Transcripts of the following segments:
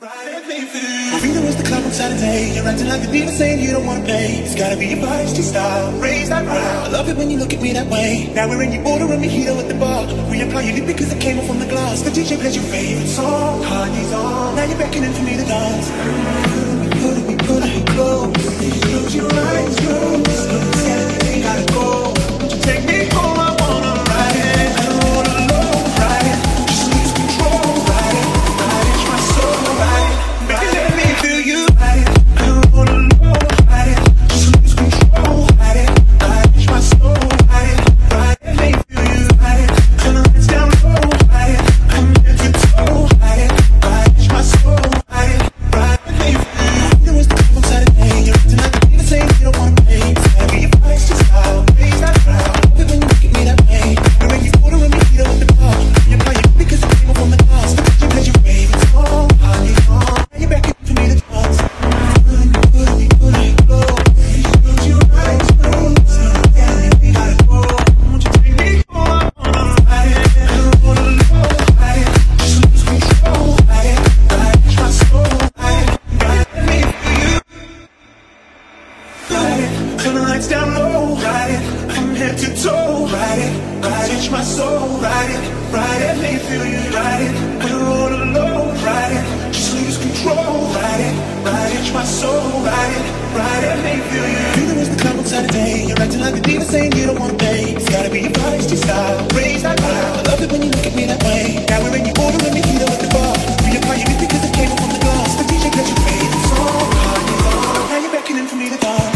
Marina was the club on Saturday. You're acting like a diva saying you don't wanna pay. It's gotta be your feisty style. Raise that brow. I love it when you look at me that way. Now we're in your order and mojito at the bar. Reapply your lip because it came off from the glass. The DJ plays your favorite song. Kanye's on. Now you're beckoning for me to dance. Put me, put me close. Close your eyes, close. Turn the lights down low. Ride it, I'm head to toe. Ride it, ride it, my soul. Ride it, ride it, let me feel you. Ride it, I don't wanna. Ride it, just lose control. Ride it, ride it, my soul. Ride it, ride it, let me feel you. You know it's the club on Saturday. You're acting like a diva saying you don't wanna pay. It's gotta be your feisty style. Raise that brow. I love it when you look at me that way. Now we're in your order and mojito at the bar. Reapply your because it came off from the glass. The DJ got plays your favorite song. On. Now you're beckoning for me to dance.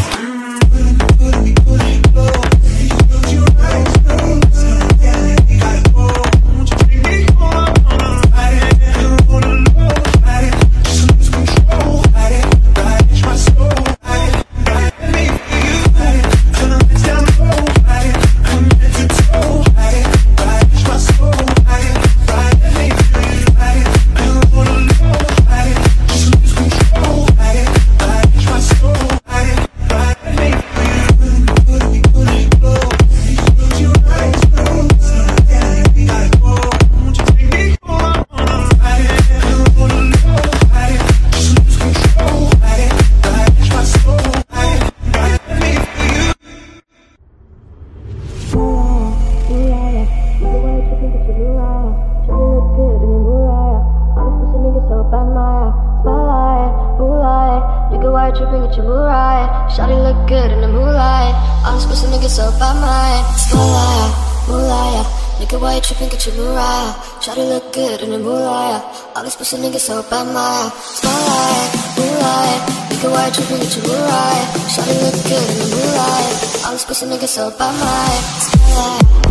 Shawty look good in the moonlight. All these pussy niggas so bad, my spotlight, moonlight. Nigga, why you tripping? Get your moonlight. Shawty look good in the moonlight. All these pussy niggas so bad, my spotlight, moonlight. Nigga, why you tripping? Get your moonlight. Shawty look good in the moonlight. All these pussy niggas so bad, my spotlight, moonlight.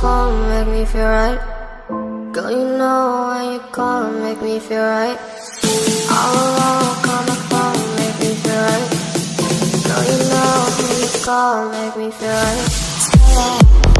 Phone, make me feel right. Girl, you know when you call, make me feel right. All alone, call my phone, make me feel right. Girl, you know when you call, make me feel right.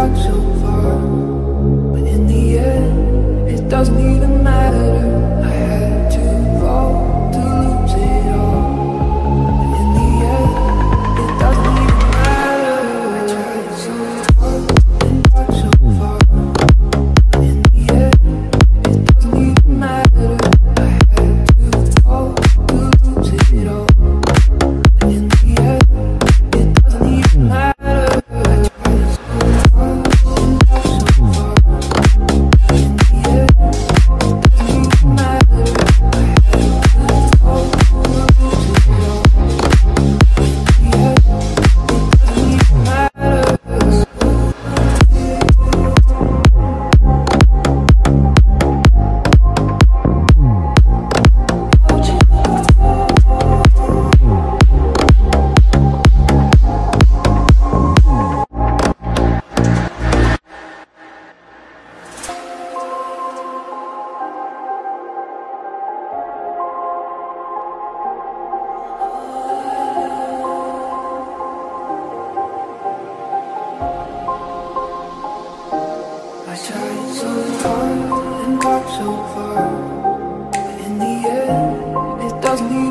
got so far, but in the end, it doesn't even matter. So far and got so far. In the end, it doesn't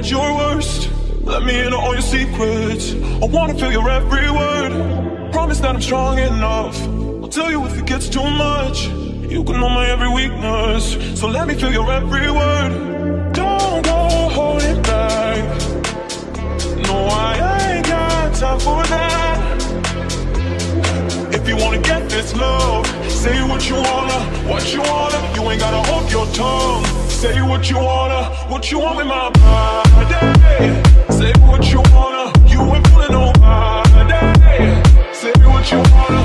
at your worst. Let me in all your secrets. I wanna feel your every word. Promise that I'm strong enough. I'll tell you if it gets too much. You can know my every weakness. So let me feel your every word. Don't go holding back. No, I ain't got time for that. If you wanna get this love, say what you wanna, what you wanna. You ain't gotta hold your tongue. Say what you wanna, what you want with my body. Say what you wanna, you ain't fooling nobody. Say what you wanna,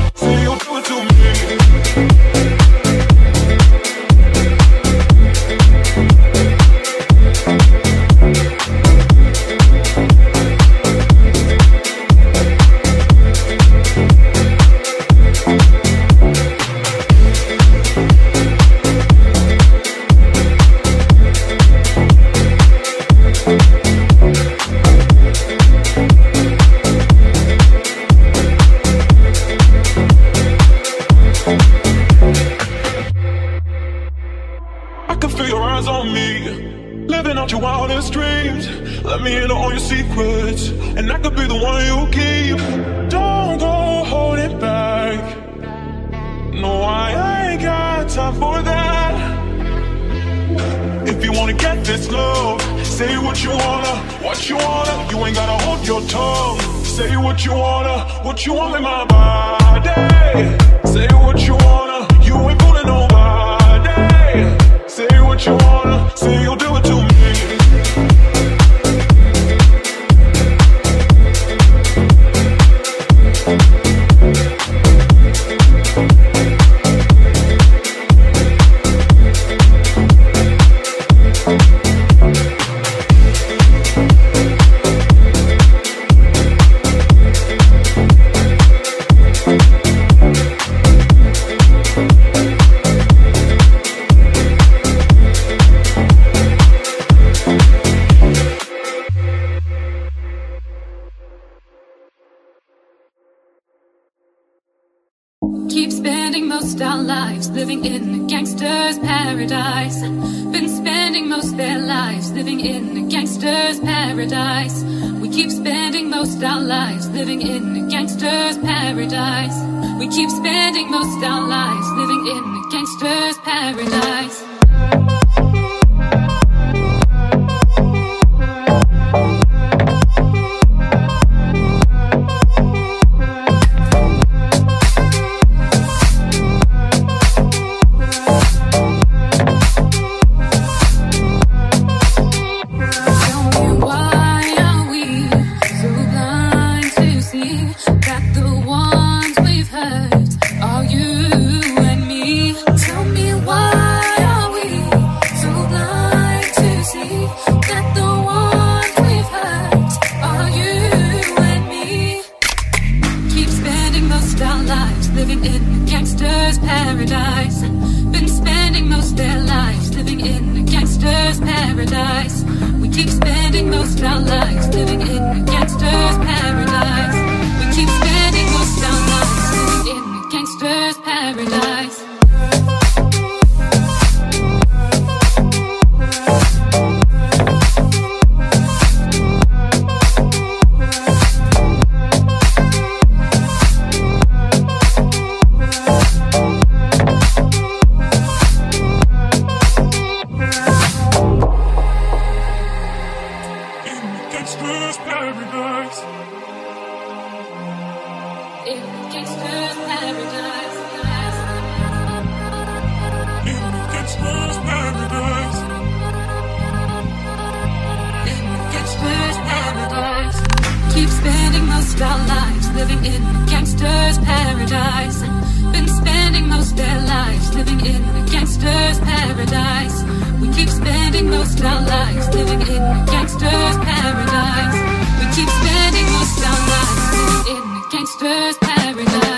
paradise. We keep spending most our lives living in a gangster's paradise. We keep spending most our lives living in a gangster's paradise.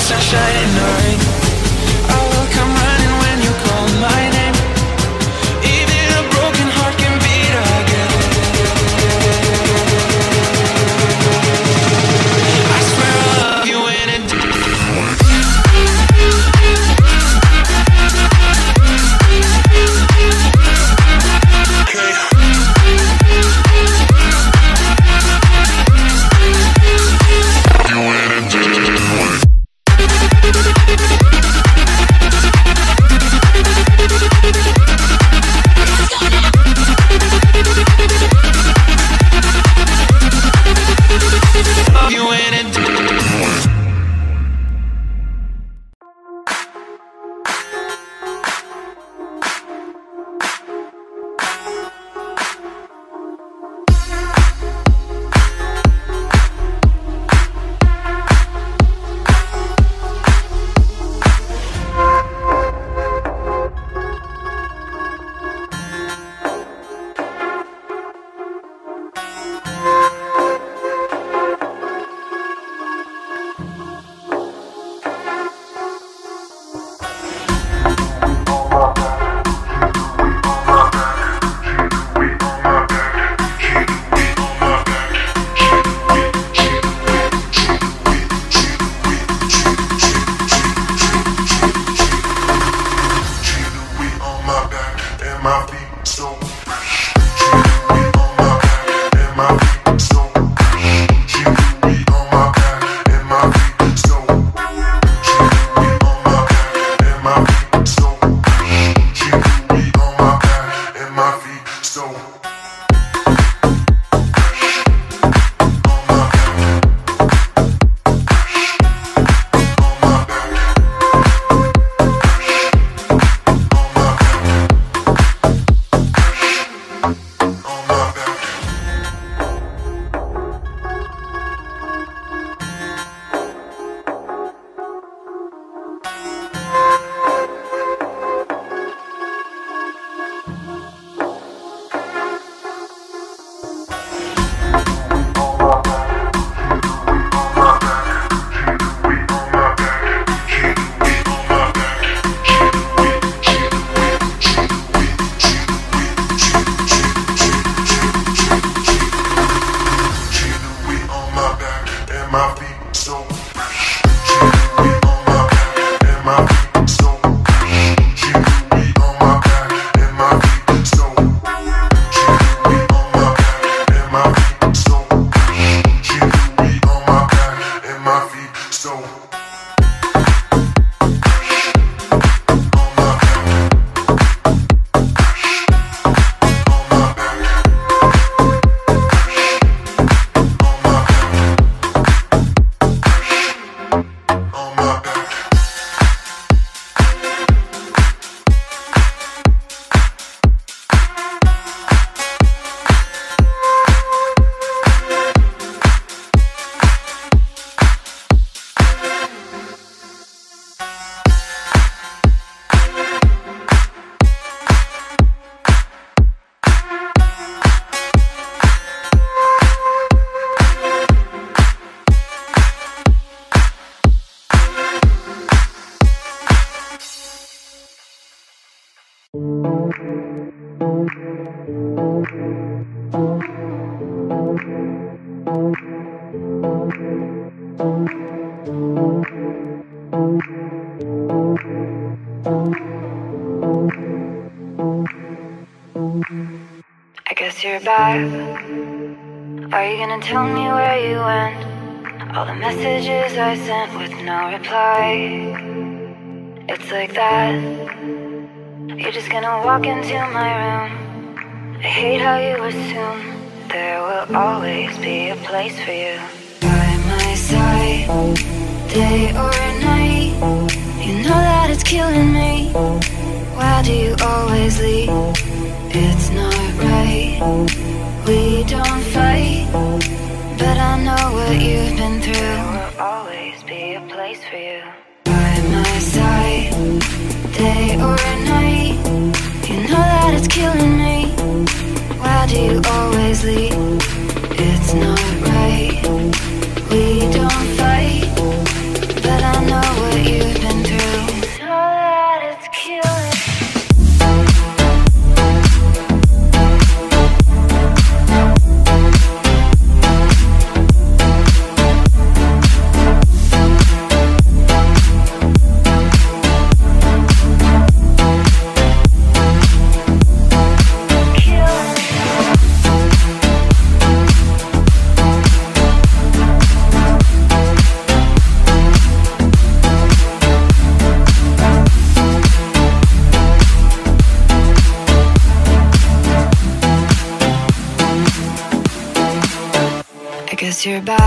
sunshine at rain. my. I guess you're back. Are you gonna tell me where you went? All the messages I sent with no reply. It's like that. You're just gonna walk into my room. I hate how you assume there will always be a place for you by my side, day or night. You know that it's killing me. Why do you always leave? It's not right. We don't fight, but I know what you've been through. There will always be a place for you by my side, day or night. You know that it's killing me. Why do you always leave? your body